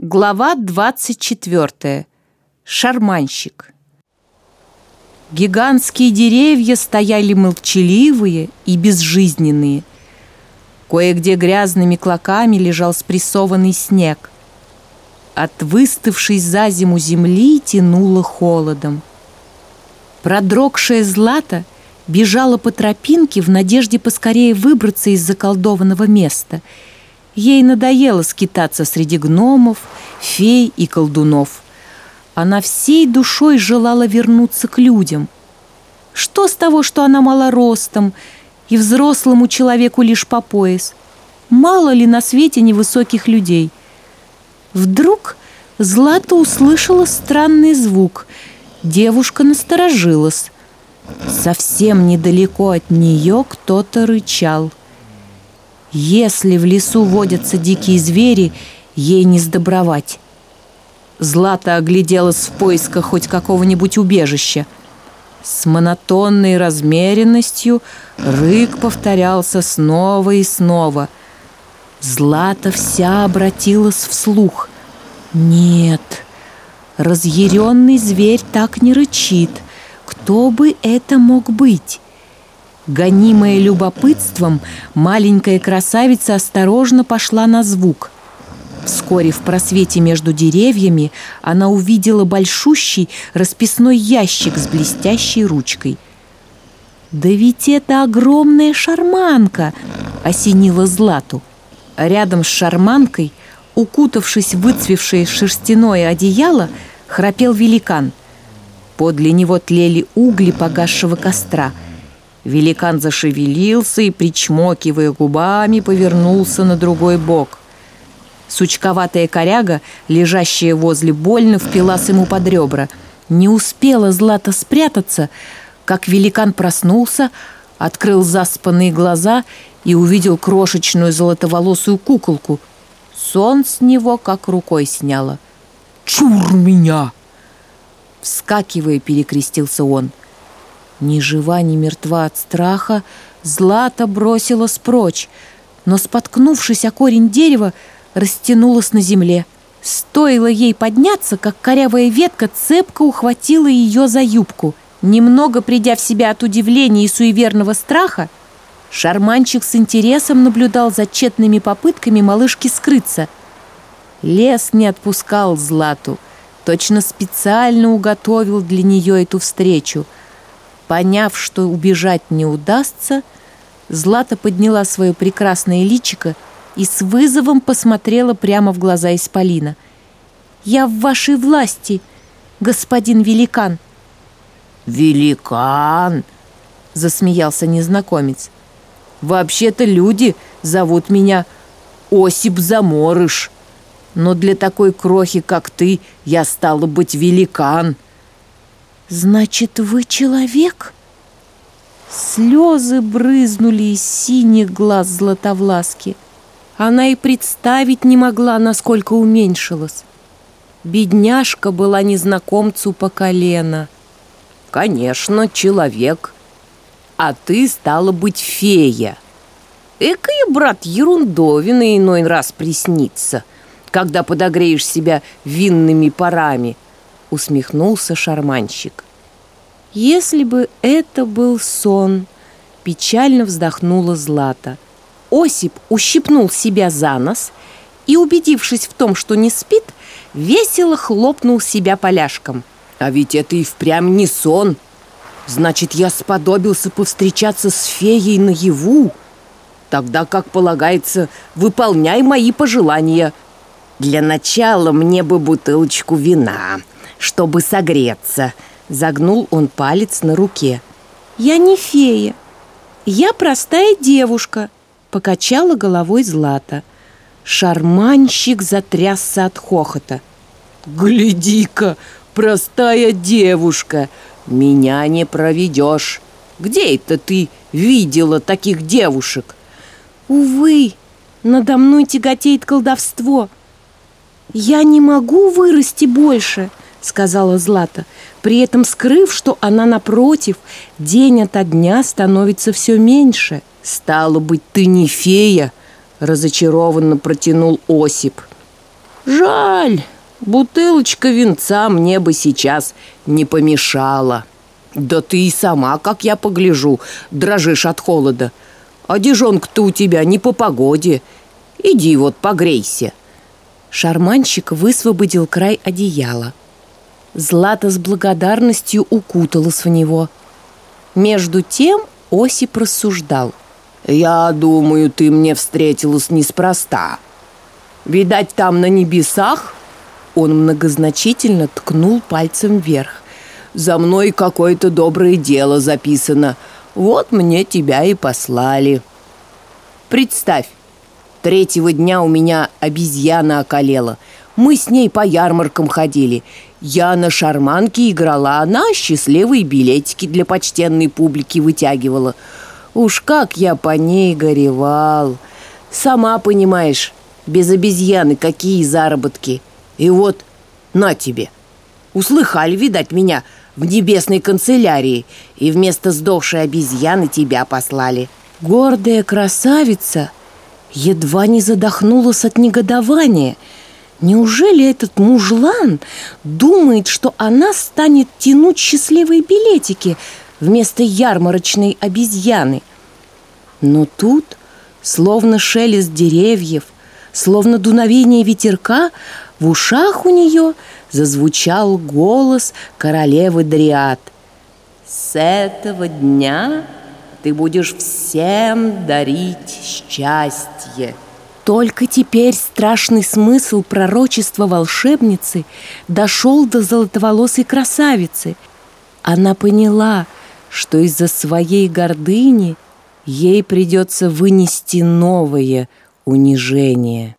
Глава 24. Шарманщик. Гигантские деревья стояли молчаливые и безжизненные. Кое-где грязными клоками лежал спрессованный снег. От выставшей за зиму земли тянуло холодом. Продрогшая злата бежала по тропинке в надежде поскорее выбраться из заколдованного места — Ей надоело скитаться среди гномов, фей и колдунов. Она всей душой желала вернуться к людям. Что с того, что она мала ростом и взрослому человеку лишь по пояс? Мало ли на свете невысоких людей? Вдруг Злата услышала странный звук. Девушка насторожилась. Совсем недалеко от нее кто-то рычал. Если в лесу водятся дикие звери, ей не сдобровать. Злата огляделась в поисках хоть какого-нибудь убежища. С монотонной размеренностью рык повторялся снова и снова. Злата вся обратилась вслух. Нет, разъяренный зверь так не рычит. Кто бы это мог быть? Гонимая любопытством, маленькая красавица осторожно пошла на звук. Вскоре в просвете между деревьями она увидела большущий расписной ящик с блестящей ручкой. «Да ведь это огромная шарманка!» — осенила Злату. Рядом с шарманкой, укутавшись в выцвевшее шерстяное одеяло, храпел великан. Подле него тлели угли погасшего костра — Великан зашевелился и, причмокивая губами, повернулся на другой бок. Сучковатая коряга, лежащая возле больно, впилась ему под ребра. Не успела Злата спрятаться, как великан проснулся, открыл заспанные глаза и увидел крошечную золотоволосую куколку. Сон с него как рукой сняло. «Чур меня!» Вскакивая, перекрестился он – ни жива, ни мертва от страха, Злата бросилась прочь, но, споткнувшись о корень дерева, растянулась на земле. Стоило ей подняться, как корявая ветка цепко ухватила ее за юбку. Немного придя в себя от удивления и суеверного страха, шарманчик с интересом наблюдал за тщетными попытками малышки скрыться. Лес не отпускал Злату, точно специально уготовил для нее эту встречу — Поняв, что убежать не удастся, Злата подняла свое прекрасное личико и с вызовом посмотрела прямо в глаза Исполина. «Я в вашей власти, господин великан!» «Великан!» — засмеялся незнакомец. «Вообще-то люди зовут меня Осип Заморыш, но для такой крохи, как ты, я стала быть великан!» «Значит, вы человек?» Слезы брызнули из синих глаз Златовласки. Она и представить не могла, насколько уменьшилась. Бедняжка была незнакомцу по колено. «Конечно, человек. А ты стала быть фея. Экая, брат, ерундовина иной раз приснится, когда подогреешь себя винными парами» усмехнулся шарманщик. Если бы это был сон, печально вздохнула Злата. Осип ущипнул себя за нос и, убедившись в том, что не спит, весело хлопнул себя поляшком. А ведь это и впрямь не сон. Значит, я сподобился повстречаться с феей наяву. Тогда, как полагается, выполняй мои пожелания. Для начала мне бы бутылочку вина, чтобы согреться. Загнул он палец на руке. «Я не фея. Я простая девушка», — покачала головой Злата. Шарманщик затрясся от хохота. «Гляди-ка, простая девушка! Меня не проведешь! Где это ты видела таких девушек?» «Увы, надо мной тяготеет колдовство. Я не могу вырасти больше», — сказала Злата, при этом скрыв, что она, напротив, день ото дня становится все меньше. «Стало быть, ты не фея!» — разочарованно протянул Осип. Жаль, бутылочка винца мне бы сейчас не помешала. Да ты и сама, как я погляжу, дрожишь от холода. Одежонка-то у тебя не по погоде. Иди вот погрейся. Шарманщик высвободил край одеяла. Злата с благодарностью укуталась в него. Между тем Осип рассуждал. «Я думаю, ты мне встретилась неспроста. Видать, там на небесах...» Он многозначительно ткнул пальцем вверх. «За мной какое-то доброе дело записано. Вот мне тебя и послали. Представь, третьего дня у меня обезьяна околела. Мы с ней по ярмаркам ходили. Я на шарманке играла, она счастливые билетики для почтенной публики вытягивала. Уж как я по ней горевал. Сама понимаешь, без обезьяны какие заработки. И вот, на тебе. Услыхали, видать, меня в небесной канцелярии, и вместо сдохшей обезьяны тебя послали. Гордая красавица едва не задохнулась от негодования – Неужели этот мужлан думает, что она станет тянуть счастливые билетики вместо ярмарочной обезьяны? Но тут, словно шелест деревьев, словно дуновение ветерка, в ушах у нее зазвучал голос королевы Дриад. «С этого дня ты будешь всем дарить счастье!» Только теперь страшный смысл пророчества волшебницы дошел до золотоволосой красавицы. Она поняла, что из-за своей гордыни ей придется вынести новое унижение.